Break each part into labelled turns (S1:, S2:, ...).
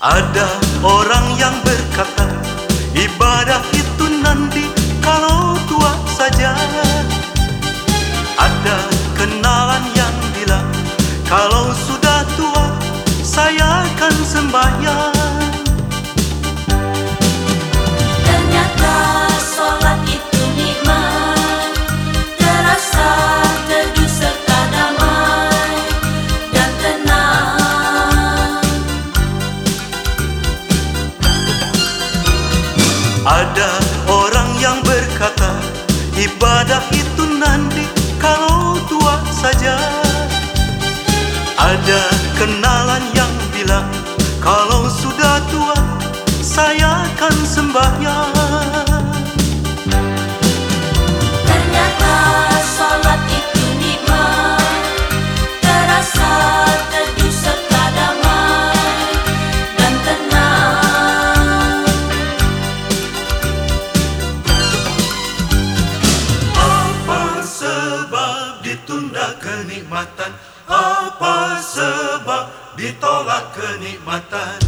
S1: Ada orang yang berkata Ibadah itu nanti kalau tua saja. Ada kenalan yang bilang Kalau sudah tua saya akan sembahyang Ada orang yang berkata Ibadah itu nanti kalau tua saja. Ada kenalan yang bilang Kalau sudah tua saya akan sembahyang kenikmatan. Apa sebab ditolak kenikmatan?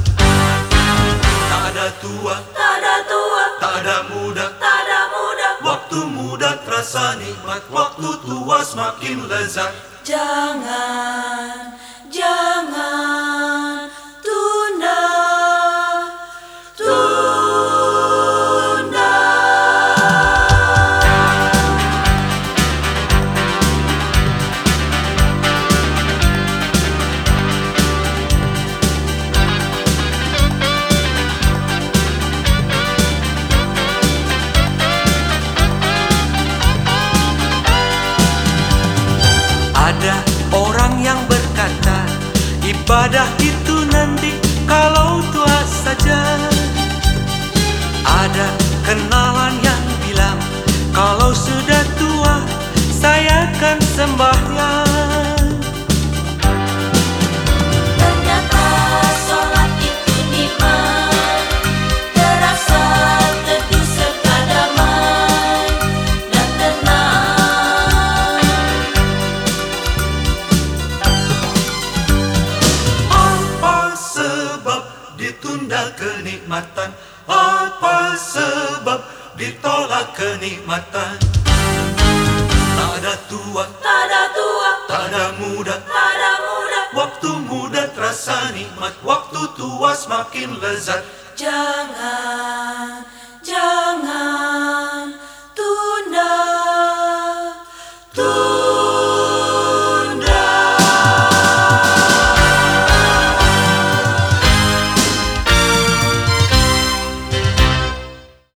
S1: Tak ada tua,
S2: Tak ada tua,
S1: tak ada muda.
S2: Tak ada muda.
S1: Waktu muda terasa nikmat. Waktu tua semakin lezat.
S2: Jangan, jangan
S1: Ibadah itu nanti kalau tua saja. Ada kenalan yang bilang Kalau sudah tua saya akan sembahyang kenikmatan. Apa sebab ditolak kenikmatan? Tak ada tua,
S2: tak ada tua,
S1: tak ada muda,
S2: tak ada muda.
S1: Waktu muda terasa nikmat, waktu tua semakin lezat.
S2: Jangan, jangan.